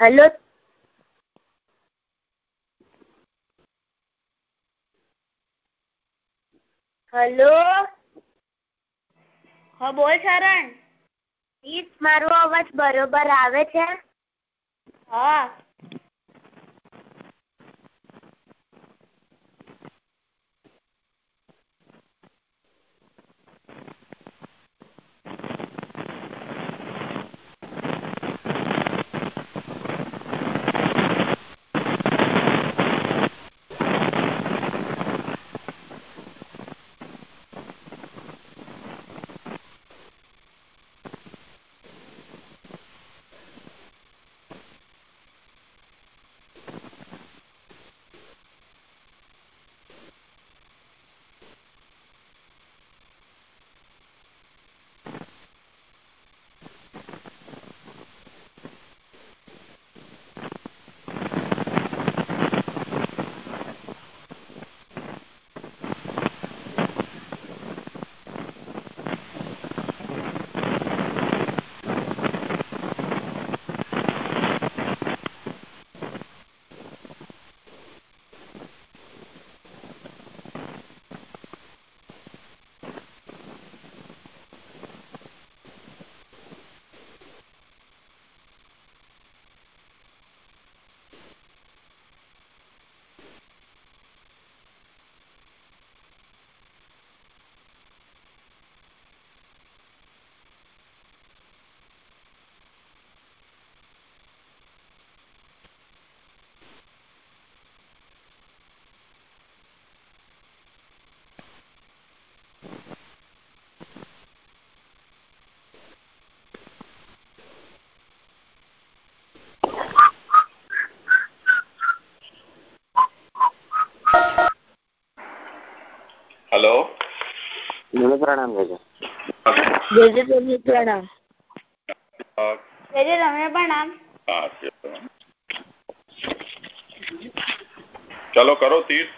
Hello. Hello. હા બોલ શરણ. મારો અવાજ બરોબર આવે છે? હા. હેલો. પ્રણામ જેજે તમને પ્રણામ. જેજે તમને પ્રણામ. ચલો કરો તીર્થ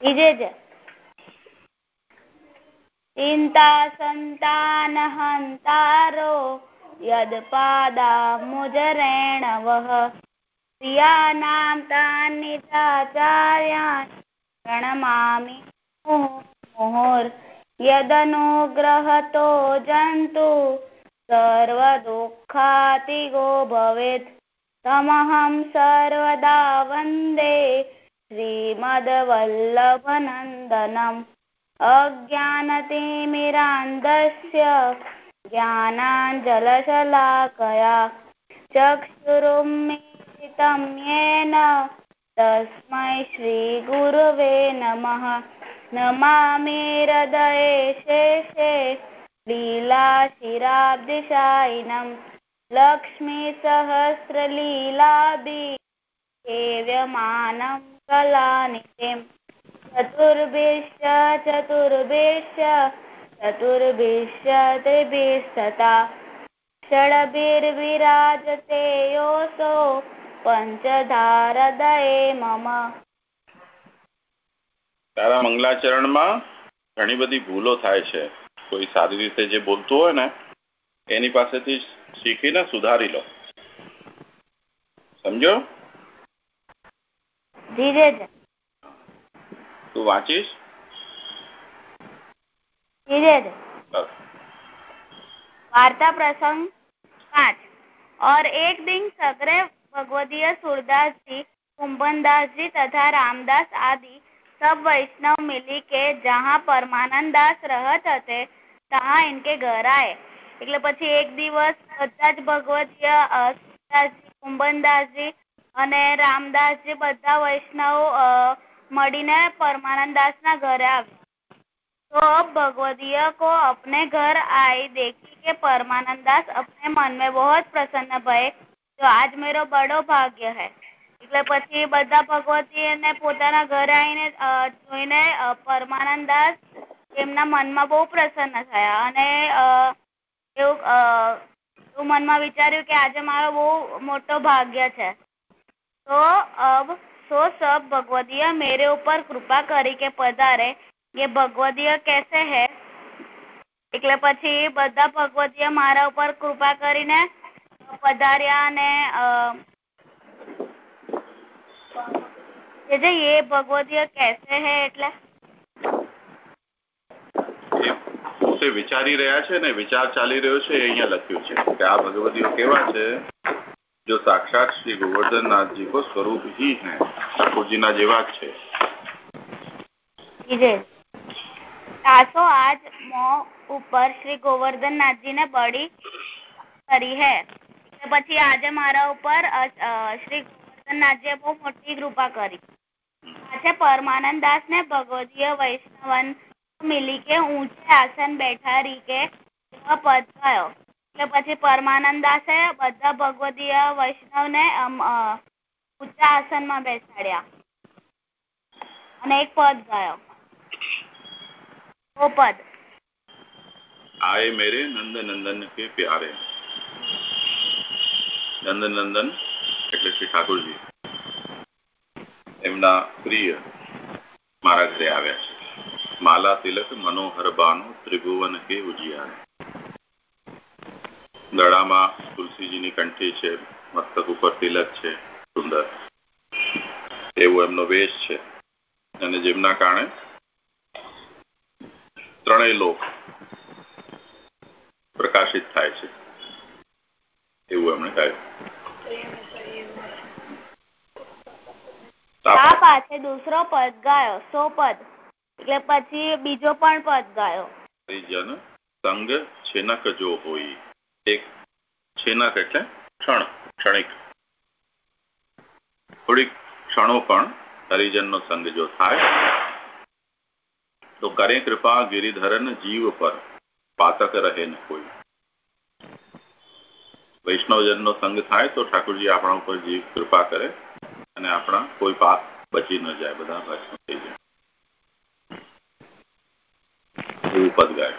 વિજેજ ચિંતા પાદા મુજરેણ પ્રિયાનામ પ્રિયાણાं તાન્નિતાચાર્યાन् प्रणमामि मुहुर्मुहुर्यदनुग्रहतो जन्तु सर्वदुःखातिगो भवेत् तमहं सर्वदा वन्दे श्रीमदवल्लभनन्दनम् अज्ञानतिमिरान्धस्य ज्ञानाञ्जलशलाकया चक्षुरुम् चक्षुरुन्मीलितं येन तस्मै श्रीगुरवे नमः नमामि हृदये शेषे लीलाशिराब्दिशायिनम् लक्ष्मीसहस्रलीलादि सेव्यमानं कलानिधिम् चतुर्भिश्च चतुर्भिश्च चतुर्भिश्च त्रिभिस्तथा षड्भिर्विराजते योऽसौ પંચધારદયે મમ તારા મંગલાચરણમાં ઘણી બધી ભૂલો થાય છે કોઈ સારી રીતે જે બોલતું હોય ને એની પાસેથી શીખીને સુધારી લો સમજો ધીરે તું વાંચીશ ધીરે वार्ता प्रसंग पांच और एक दिन सगरे भगवदीय सूरदास जी कुंभनदास जी तथा रामदास आदि सब वैष्णव मिली के जहाँ परमानंद दास रहत हते तहाँ इनके घर आए એટલે પછી એક દિવસ બધા જ ભગવતીય કુંભનદાસજી અને રામદાસજી બધા વૈષ્ણવ મળીને પરમાનંદ દાસ ના ઘરે આવ્યા तो भगवदिया को अपने घर आई देखी के परमानंद दास अपने मन में बहुत प्रसन्न भय તો આજ મારો બડો ભાગ્ય હે. એટલે પછી બધા ભગવતી એને પોતાના ઘરે આવીને જોઈને પરમાનંદ દાસ એમના મનમાં બહુ પ્રસન્ન થયા. અને એવું મનમાં વિચાર્યું કે આજે મારો બહુ મોટો ભાગ્ય છે. તો અબ, સો સબ ભગવદીય મેરે ઉપર કૃપા કરી કે પધારે. કે ભગવદીય કેસે હે? એટલે પછી બધા ભગવદીય મારા ઉપર કૃપા કરીને પધાર્યા ને ગોવર્ધનનાથજી સ્વરૂપ હી હે ઠાકોરજીના જેવા છે. આસો આજ મો ઉપર શ્રી ગોવર્ધન નાથજી ને બળી કરી હૈ. પછી આજે મારા ઉપર શ્રી ગોવર્ધનનાથજીએ બહુ મોટી કૃપા કરી. આજે પરમાનંદ દાસ ને ભગવદીય વૈષ્ણવન મિલી કે ઊંચે આસન બેઠા રી કે પદ થયો. એટલે પછી પરમાનંદ દાસે બધા ભગવતીય વૈષ્ણવ ને ઊંચા આસનમાં બેસાડ્યા. અને એક પદ ગયો. वो પદ. आए मेरे नंद नंदन के प्यारे નંદ નંદન એટલે શ્રી ઠાકોરજી. એમના પ્રિય મારા ઘરે આવ્યા છે. માલા તિલક મનોહર બાનો ત્રિભુવન કે ઉજિયાર દડામાં તુલસીજીની કંઠી છે, મસ્તક ઉપર તિલક છે, સુંદર. એવો એમનો વેશ છે. અને જેમના કારણે ત્રણેય લોક પ્રકાશિત થાય છે. એવું એમણે કહ્યું. દૂસરો પદ ગાયો? સો પદ. એટલે પછી બીજો પણ પદ ગાયો. જન સંગ છેનક જો હોય. એક છેનક એટલે ક્ષણ ક્ષણિક. થોડીક ક્ષણો પણ હરિજનનો સંગ જો થાય તો કરે કૃપા ગિરિધરન જીવ પર. પાતક રહે ને કોઈ. વૈષ્ણવજનનો સંગ થાય તો ઠાકોરજી આપણા ઉપર જીવ કૃપા કરે અને આપણા કોઈ પાપ બચી ન જાય, બધા ભસ્મ થઈ જાય. એવું પદ ગાય.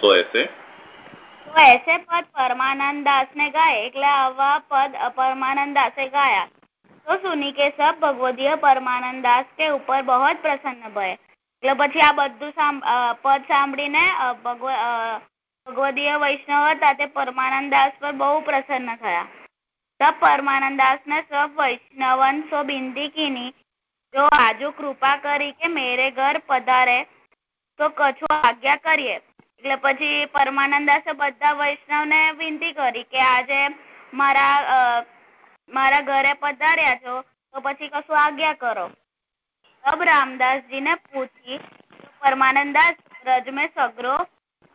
તો એસે? તો એસે પદ પરમાનંદ દાસ ને ગાય, એટલે આવા પદ પરમાનંદ દાસે ગાયા. તો સુની કે સબ ભગવદીય પરમાનંદ દાસ કે ઉપર બહુ જ પ્રસન્ન ભય. એટલે પછી આ બધું પદ સાંભળીને ભગવદીય વૈષ્ણવ હતા તે પરમાનંદ દાસ પર બહુ પ્રસન્ન થયા. સબ પરમાનંદ દાસ ને સબ વૈષ્ણવન સો બિનતી કીની જો આજુ કૃપા કરી કે મેરે ઘર પધારે, તો કછુ આજ્ઞા કરીએ. એટલે પછી પરમાનંદ દાસે બધા વૈષ્ણવ ને વિનંતી કરી કે આજે મારા મારા ઘરે પધાર્યા છો, તો પછી કશું આજ્ઞા કરો. તબ રામદાસજી ને પૂછી, પરમાનંદ દાસ રજ મેં સગરો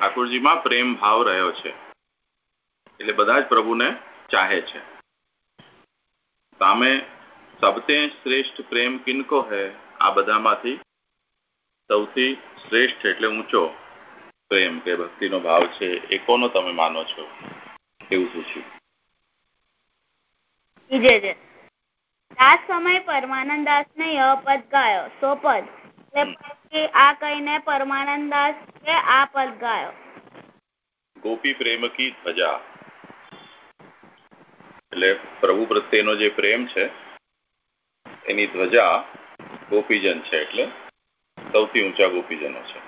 ઠાકોરજીમાં પ્રેમ ભાવ રહ્યો છે. એટલે બધા જ પ્રભુને ચાહે છે. સામે સબતે શ્રેષ્ઠ પ્રેમ કિનકો હે? આ બધામાંથી સૌથી શ્રેષ્ઠ એટલે ઊંચો પ્રેમ કે ભક્તિનો ભાવ છે. એ કોનો તમે માનો છો? એવું પૂછ્યું. આ સમય પરમાનંદ દાસ ને ય પદ ગાયો. સો પદ એટલે આ કહીને પરમાનંદ દાસ આ પદ ગાયો. ગોપી પ્રેમ કી ધજા. એટલે પ્રભુ પ્રત્યેનો જે પ્રેમ છે એની ધ્વજા ગોપીજન છે એટલે સૌથી ઊંચા ગોપીજનો છે.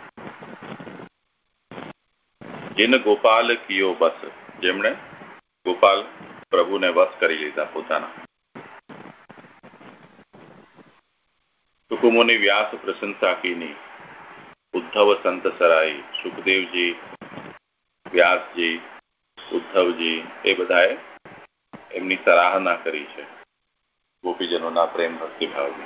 જેને ગોપાલ કિયો બસ. જેમણે ગોપાલ પ્રભુને વસ કરી લીધા પોતાના. સુકુમોની વ્યાસ પ્રશંસા કીની ઉદ્ધવ સંત સરાઈ સુખદેવજી, વ્યાસજી, ઉદ્ધવજી, એ બધાએ એમની સરાહના કરી છે. ગોપીજનોના પ્રેમ ભક્તિભાવની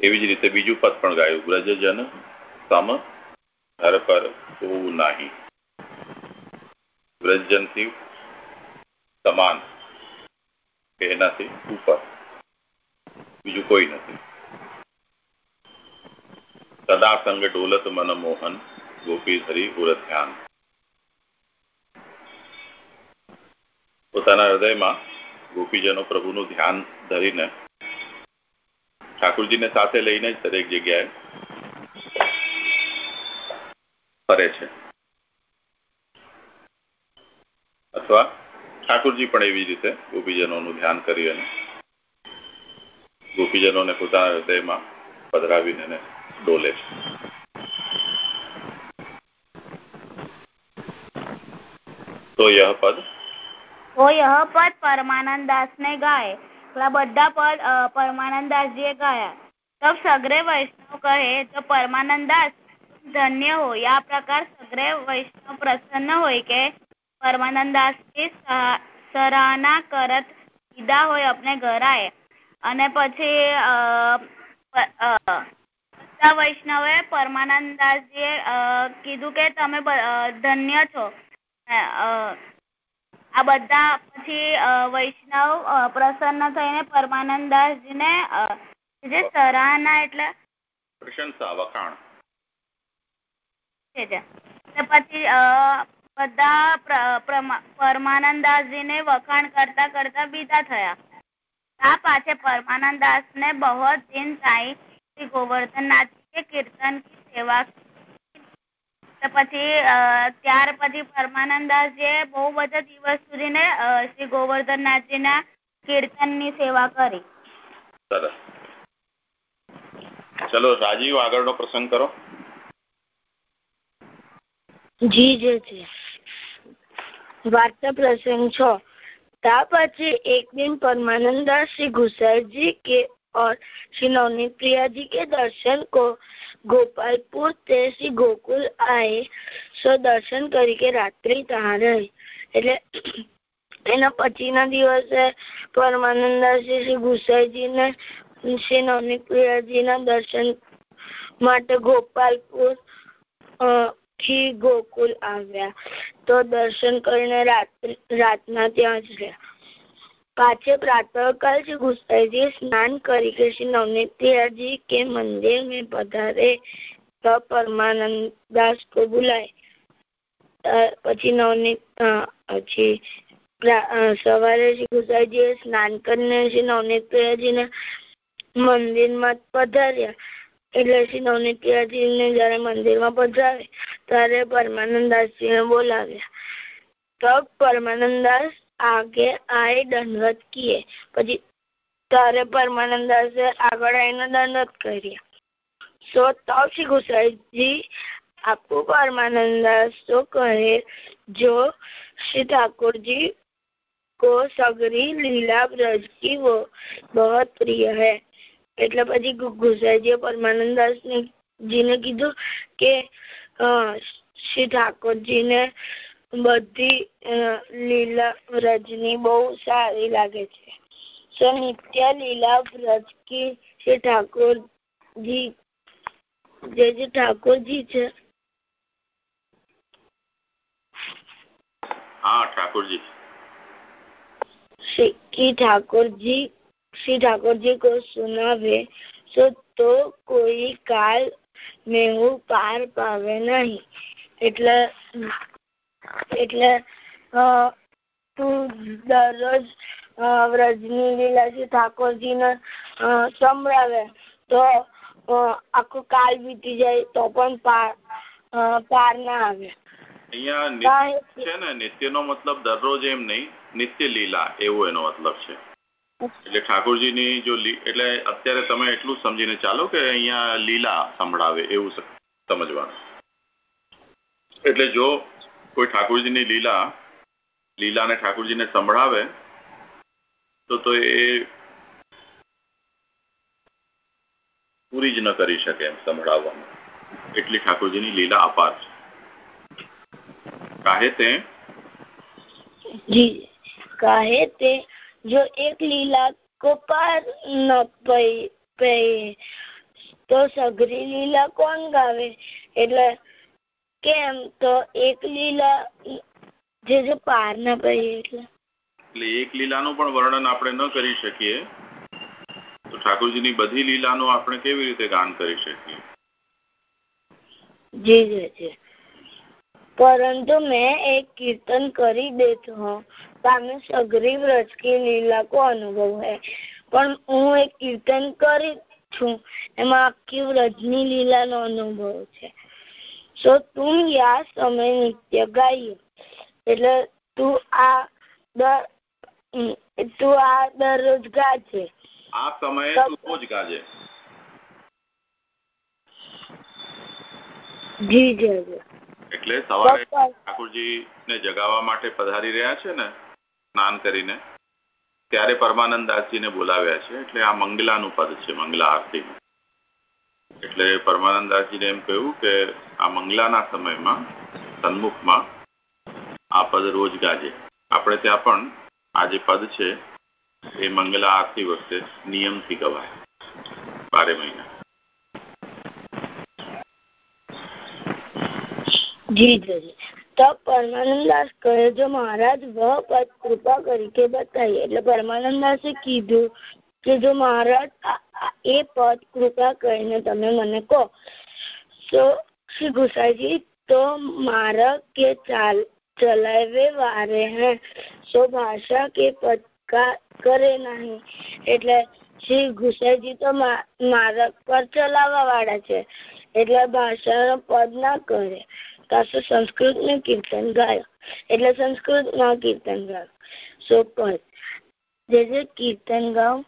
એવી જ રીતે બીજું પદ પણ ગાયું. વ્રજજન સમ ઘર પર હોવું નહીં. વ્રજજનથી સમાન. એનાથી ઉપર. બીજું કોઈ નથી. સદા ડોલત મન મોહન, ગોપી ધરી ઉર ધ્યાન. પોતાના હૃદયમાં ગોપીજનો પ્રભુનું ધ્યાન ધરીને ઠાકુરજીને સાથે લઈને જ દરેક જગ્યાએ ફરે છે. અથવા ઠાકુરજી પણ એવી રીતે ગોપીજનોનું ધ્યાન કરી અને ગોપીજનોને પોતાના હૃદયમાં પધરાવીને ડોલે છે. તો યહ પદ? પદ પરમાનંદ દાસ ને ગાય. બધા પદ પરમાનંદ દાસજીએ ગાયા. તબ સગરે વૈષ્ણવ કહે તો પરમાનંદ દાસ ધન્ય હોય, આ પ્રકાર સગરે વૈષ્ણવ પ્રસન્ન હોય કે પરમાનંદ દાસ સરાહના કરત સીધા હોય આપણે ઘર આય અને પછી બધા વૈષ્ણવે પરમાનંદ દાસજીએ કીધું કે તમે ધન્ય છો. આ બધા પછી વૈષ્ણવ પ્રસન્ન થઈને પરમાનંદ દાસજીને જે સરાહના એટલે પ્રશંસા વખાણ. પછી બધા પરમાનંદ દાસજીને વખાણ કરતા કરતા વિદા થયા. આ પાછે પરમાનંદ દાસ ને બહોત दिन થાય. શ્રી ગોવર્ધન નાથ કીર્તન કી સેવા પછી ત્યાર પછી પરમાનંદ દાસ જે બહુ બધા દિવસ સુધી ને શ્રી ગોવર્ધન નાથજી ના કીર્તનની સેવા કરી. સરસ ચલો રાજીવ આગળનો પ્રસંગ કરો. જી જે છે વાર્તા પ્રસંગ છો. ता પછી एक दिन परमानंद दास श्री घुसाई जी के और श्री नवनीत प्रिया जी के दर्शन को गोपालपुर ते श्री गोकुल आए સો દર્શન કરી કે રાત્રિ ત્યાં રહી એટલે એના પછીના દિવસે પરમાનંદાસજી શ્રી ગુસાઈજીને શ્રી નવનીત પ્રિયાજીના દર્શન માટે ગોપાલપુર થી ગોકુલ આવ્યા તો દર્શન કરીને રાતના ત્યાં જ રહ્યા पाछे प्रातःकाल श्री गुसाई जी स्नान करके श्री नवनीत जी के मंदिर में पधारे तब परमानंद दास को बुलाए પછી નવનીત પછી સવારે શ્રી ગુસાઈજીએ સ્નાન કરીને શ્રી નવનીત પ્રિયાજીને મંદિરમાં પધાર્યા એટલે સિદ્ધોને ત્યાજીને જયારે મંદિરમાં પધરાવે, ત્યારે પરમાનંદાસજીને બોલાવ્યા તબ પરમાનંદાસ આગે આય દંડવત કીએ. પછી ત્યારે પરમાનંદાસે આગળ આવીને દંડવત કર્યા, સો તબ શ્રી ગુસાઈજી આપકો પરમાનंदास तो कहे जो श्री ठाकुर जी को सगरी लीला ब्रज की બહુ પ્રિય હૈ. એટલે પછી ગુસાઈજીએ પરમાનંદાસ જીને કીધું કે શ્રી ઠાકોરજીને બધી લીલા વ્રજની બહુ સારી લાગે છે. નિત્ય લીલા વ્રજ કી શ્રી ઠાકોરજી જે જે ઠાકોરજી છે. ઠાકોરજી. શ્રી ઠાકોરજી શ્રી ઠાકોરજી કો સુનાવે સો તો કોઈ કાલ મેવું પાર પાવે નહીં. એટલે એટલે તું દરરોજ વ્રજની લીલાજી ઠાકોરજીને સંભળાવે તો આખો કાલ વીતી જાય તો પણ પાર પાર ના આવે. અહીંયા છે ને નિત્યનો મતલબ દરરોજ એમ નહીં નિત્ય લીલા એવો એનો મતલબ છે. એટલે ઠાકોરજીની જો એટલે અત્યારે તમે એટલું સમજીને ચાલો કે અહીંયા લીલા સંભળાવે એવું સમજવાનું. એટલે જો કોઈ ઠાકોરજીની લીલા લીલાને ઠાકોરજીને સંભળાવે તો તો એ પૂરી જ ન કરી શકે એમ સંભળાવવામાં. એટલી ઠાકોરજીની લીલા અપાર છે. કાહે તે? જી. કાહે જો એક લીલા કપાર ન પે તો સઘરી લીલા કોણ ગાવે? એટલે કેમ? તો એક લીલા જે જે પાર ના પડીએ એટલે. એટલે એક લીલાનું પણ વર્ણન આપણે ન કરી શકીએ. તો ઠાકોરજીની બધી લીલાનું આપણે કેવી રીતે ગાન કરી શકીએ? જી જી જી. પરંતુ મેં એક કીર્તન કરી દેતો હું સામે સઘરી વ્રજકી લીલા કો અનુભવ હે. પણ હું એક કીર્તન કરી છું એમાં આખી વ્રજની લીલાનો અનુભવ છે. સો તું યા સમય નિત્ય ગાઈએ એટલે તું આ દર તું આ દરરોજ ગાજે. આ સમયે તું રોજ ગાજે. જી જી એટલે સવારે ઠાકોરજી ને જગાવવા માટે પધારી રહ્યા છે ને? સ્નાન કરીને ત્યારે પરમાનંદ દાસજીને બોલાવ્યા છે. એટલે આ મંગલાનું પદ છે, મંગલા આરતીનું. એટલે પરમાનંદ દાસજીને એમ કહ્યું કે આ મંગલાના સમયમાં, સન્મુખમાં આ પદ રોજ ગાજે. આપણે ત્યાં પણ આ જે પદ છે, એ મંગલા આરતી વખતે નિયમથી ગવાય. બારે મહિના. जी जी તપ પરમાનંદાસ કહે, જો મહારાજ વહ પદ કૃપા કરી બતાવીએ. એટલે પરમાનંદાસે કીધું કે, જો મહારાજ એ પદ કૃપા કરીને તમે મને કહો. તો શ્રી ગુસાઈજી તો મારક કે ચાલ, ચલાવે વારે હે? સો ભાષા કે પદકા કરે નહીં? એટલે શ્રી ગુસાઈજી તો મારક પર ચલાવવા વાળા છે. એટલે ભાષાનો પદ ના કરે સંસ્કૃત ને કીર્તન ગાયો એટલે સંસ્કૃતમાં કીર્તન ગાયો સો પદ જે જે કીર્તન ગાવ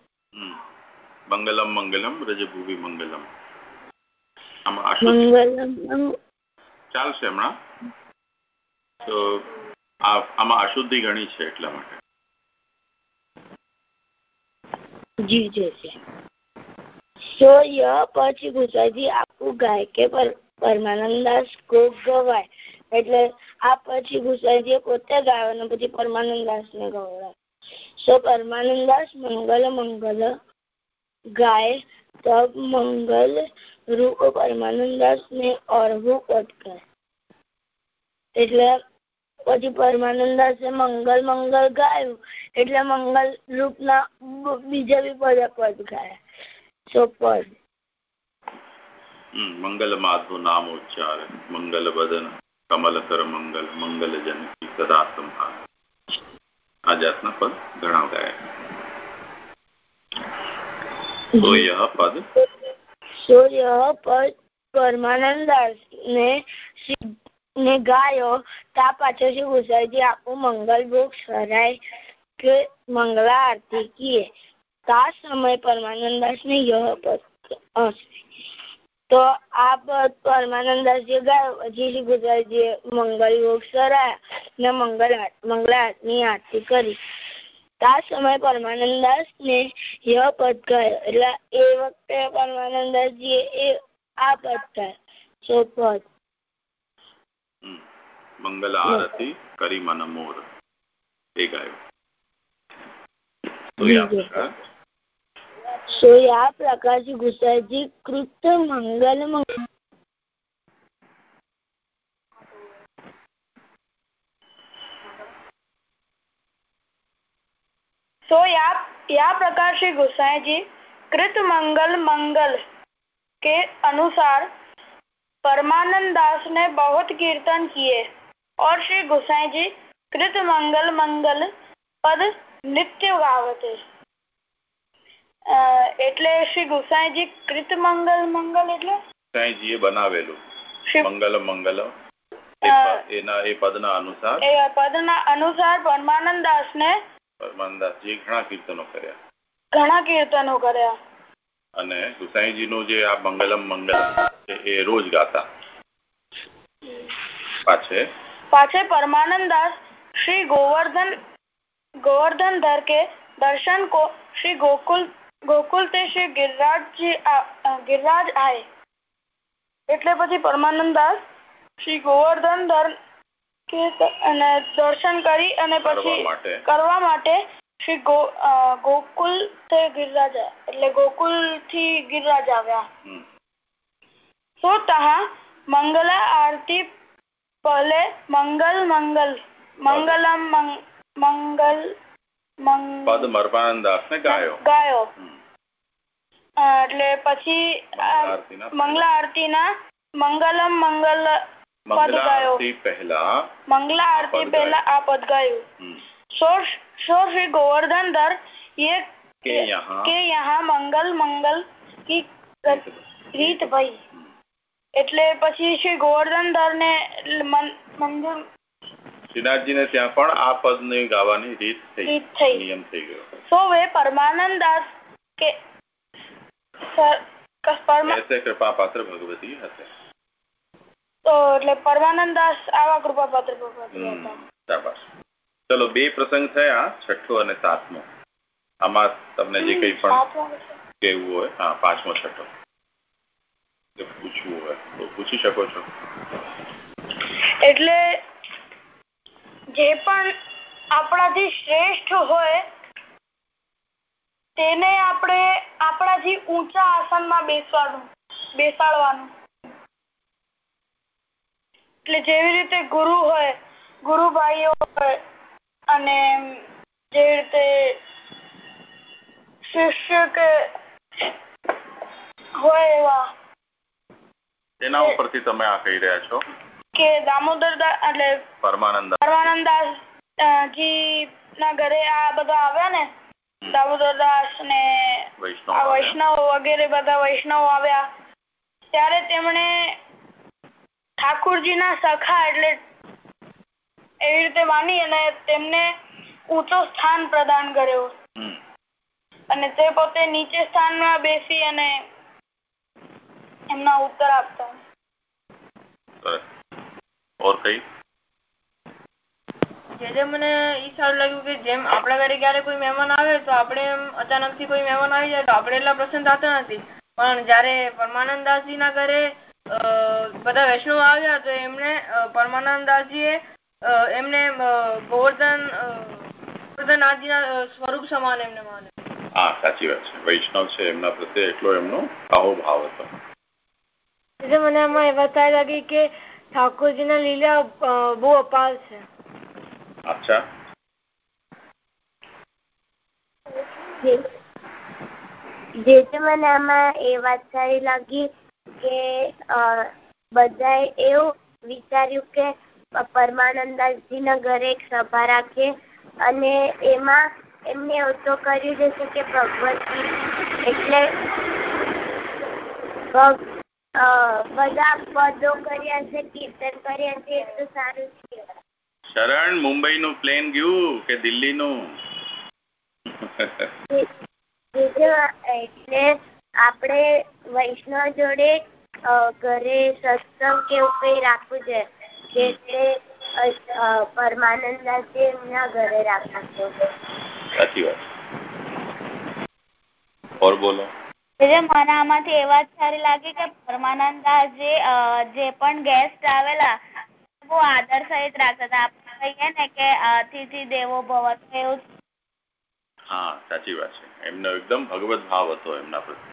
મંગલમ મંગલમ રજભૂમિ મંગલમ મંગલમ ચાલશે હમણાં તો આમાં અશુદ્ધિ ઘણી છે એટલા માટે. જી જી જી. સો ય પછી ગુજરાતી આખું ગાય કે પર પરમાનંદાસ કોક ગવાય એટલે આ પછી ગુસાઈજી પોતે ગાયો અને પછી પરમાનંદાસ ને ગવડાય સો પરમાનંદાસ મંગલ મંગલ ગાય તબ મંગલ રૂપ પરમાનંદાસ ને અર્હુ પટકાય એટલે પછી પરમાનંદાસે મંગલ મંગલ ગાયું. એટલે મંગલ રૂપ ના બીજા બી બધા પદ ગાયા. સો પદ. મંગલ માધુ નામ ઉચ્ચાર મંગલ બદન કમલ કર મંગલ મંગલ જનકી સદા સંભાળ આ જાતના પદ ઘણા ગાયા તો યહ પદ સો યહ પદ પરમાનંદાસ ને ને ગાયો તા પાછળ શ્રી ગુસાઈજી આખું મંગલ ભોગ સરાય કે મંગલા આરતી કિए તા સમય પરમાનંદાસ ને યહ પદ તો આ પદ પરમાનંદાસજી ગાયો પછી શ્રી ગુજરાતજીએ મંગલ યોગ સરાયા ને મંગલ મંગળાની આરતી કરી. આ સમય પરમાનંદાસ ને યહ પદ ગાયો એટલે એ વખતે પરમાનંદાસજી એ આ પદ ગાય છે પદ. મંગલ આરતી કરી મન મોર એ ગાયો. સો આ પ્રકારથી ગુસાઈજી કૃત મંગલ सो या या प्रकार से गोसाई जी कृत मंगल मंगल के अनुसार परमानंद दास ने बहुत कीर्तन किए और श्री गोसाई जी कृत मंगल मंगल પદ નિત્ય ગાવતે એટલે શ્રી ગુસાઈજી કૃત મંગલ મંગલ એટલે? ગુસાઈજી એ બનાવેલું મંગલ મંગલ. એના એ પદના અનુસાર. એ પદના અનુસાર પરમાનંદ દાસ ને પરમાનંદાસજી ઘણા કીર્તનો કર્યા. ઘણા કીર્તનો કર્યા. અને ગુસાઈજી નું જે આ મંગલમ મંગલમ એ રોજ ગાતા. પાછે? પાછે પરમાનંદ દાસ શ્રી ગોવર્ધન ગોવર્ધન ધરકે દર્શન કો શ્રી ગોકુલ ગોકુલ તે શ્રી ગિરિરાજજી ગિરિરાજ આય. એટલે પછી પરમાનંદદાસ શ્રી ગોવર્ધન અને દર્શન કરી અને પછી કરવા માટે શ્રી ગોકુલ તે ગિરિરાજ એટલે ગોકુલથી ગિરિરાજ આવ્યા. તો તહા મંગલા આરતી પહેલે મંગલ મંગલ. મંગલમ મંગલ પદ મરપાનંદાસ ને ગાયો ગાયો એટલે પછી મંગલા આરતી ના મંગલમ મંગલ મંગલા ગાયો. આરતી પહેલા मंगला आरती पद पहला आ पद गायो હમ, सो सो श्री गोवर्धन धर ये કે યહાં કે यहाँ મંગલ મંગલ की રીત ભઈ એટલે પછી શ્રી ગોવર્ધનધર ને મન- મંદિર શ્રીનાથજીને ત્યાં પણ આ પદને ગાવાની રીત થઈ. નિયમ થઈ ગયો. સોવે પરમાનંદ દાસ કે કૃપા પાત્ર ભગવતી હશે. અને સાતમો. આમાં તમને જે કઈ કેવું હોય હા પાંચમો છઠ્ઠો. પૂછવું હોય તો પૂછી શકો છો. એટલે જે પણ આપણાથી શ્રેષ્ઠ હોય, તેને આપણે આપણાથી ઊંચા આસનમાં બેસવાનું, બેસાડવાનું. એટલે જેવી રીતે ગુરુ હોય ગુરુ ભાઈઓ હોય અને જેવી રીતે શિષ્ય કે હોય એવા. તેના ઉપરથી તમે આ કહી રહ્યા છો? કે દામોદર એટલે પરમાનંદ પરમાનંદ જી ના ઘરે આ બધા આવ્યા ને દામોદર દાસ ને વૈષ્ણવ વગેરે બધા વૈષ્ણવ આવ્યા. ત્યારે તેમણે ઠાકુરજીના સખા એટલે એવી રીતે માની અને તેમને ઊંચો સ્થાન પ્રદાન કર્યો. અને તે પોતે નીચે સ્થાનમાં બેસી અને એમના ઉત્તર આપતા. ઓર કઈ? જે જે મને ઈ સારું લાગ્યું કે જેમ આપણા ઘરે ક્યારે કોઈ મહેમાન આવે તો આપણે એમ અચાનકથી કોઈ મહેમાન આવી જાય તો આપણે એટલા પ્રસન્ન થતા નથી. પણ જયારે પરમાનંદદાસજી ના ઘરે અ, બધા વૈષ્ણવ આવ્યા તો એમને અ, પરમાનંદદાસજીએ એમને ગોવર્ધન અ, ગોવર્ધનનાથજીના સ્વરૂપ સમાન એમને માને હા સાચી વાત છે. વૈષ્ણવ છે એમના પ્રત્યે એટલો એમનો અહોભાવ હતો. મને એમાં એ વાત લાગી કે ઠાકોરજીના લીલા બહુ અપાર છે. અચ્છા. જે જે મને આમાં એ વાત સારી લાગી કે બધાએ એવું વિચાર્યું કે પરમાનંદાસજી ના ઘરે એક સભા રાખીએ અને એમાં એમને એવું તો કર્યું જશે કે ભગવતી એટલે બધા પદો કર્યા છે કીર્તન કર્યા છે તો સારું છે. શરણ મુંબઈ નું પ્લેન ગયું કે દિલ્હી નું એટલે આપણે વૈષ્ણવ જોડે ઘરે સત્સંગ કે એવું કઈ રાખવું છે કે તે અ, એમના ઘરે રાખવા સાચી વાત. ઓર બોલો. એટલે મને આમાંથી એ વાત સારી લાગી કે પરમાનંદદાસજી અ, જે પણ ગેસ્ટ આવેલા બહુ આદર સહિત રાખતા હતા. આપણે કહીએ ને કે અતિથિ દેવો ભવ એવું હા સાચી વાત છે. એમનો એકદમ ભગવત ભાવ હતો એમના પ્રત્યે.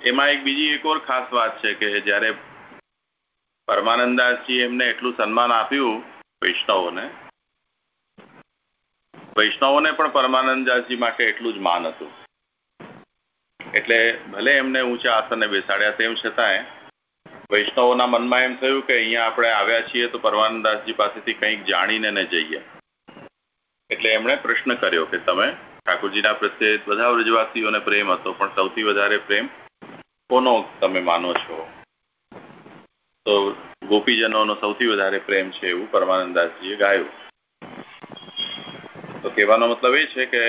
એમાં એક બીજી એક ઓર ખાસ વાત છે કે જ્યારે પરમાનંદાસજી એમને એટલું સન્માન આપ્યું વૈષ્ણવોને વૈષ્ણવોને પણ પરમાનંદાસજી માટે એટલું જ માન હતું. એટલે ભલે એમને ઊંચા આસને બેસાડ્યા, તેમ છતાંય વૈષ્ણવોના મનમાં એમ થયું કે અહીંયા આપણે આવ્યા છીએ તો પરમાનંદાસજી પાસેથી કંઈક જાણીને ને જઈએ. એટલે એમણે પ્રશ્ન કર્યો કે તમે ઠાકોરજીના પ્રત્યે બધા વ્રજવાસીઓને પ્રેમ હતો, પણ સૌથી વધારે પ્રેમ કોનો તમે માનો છો? તો ગોપીજનોનો સૌથી વધારે પ્રેમ છે એવું પરમાનંદાસજીએ ગાયું. તો કહેવાનો મતલબ એ છે કે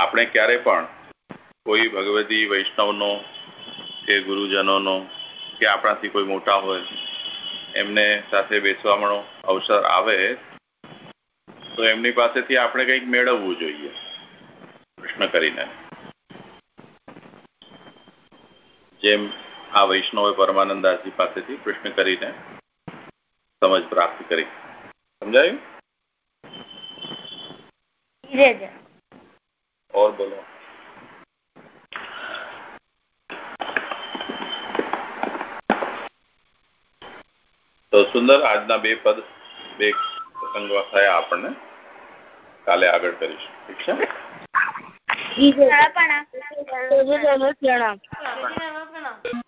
આપણે ક્યારે પણ કોઈ ભગવતી વૈષ્ણવનો કે ગુરુજનોનો કે આપણાથી કોઈ મોટા હોય, એમને સાથે બેસવાનો અવસર આવે, તો એમની પાસેથી આપણે કંઈક મેળવવું જોઈએ. પ્રશ્ન કરીને. જેમ આ વૈષ્ણવે પરમાનંદાસજી પાસેથી પ્રશ્ન કરીને સમજ પ્રાપ્ત કરી. સમજાયું? और बोलो તો સુંદર આજના બે પદ બે પ્રસંગો થયા આપણને કાલે આગળ કરીશું ઠીક છે બીજે પણ પ્રણામ બીજી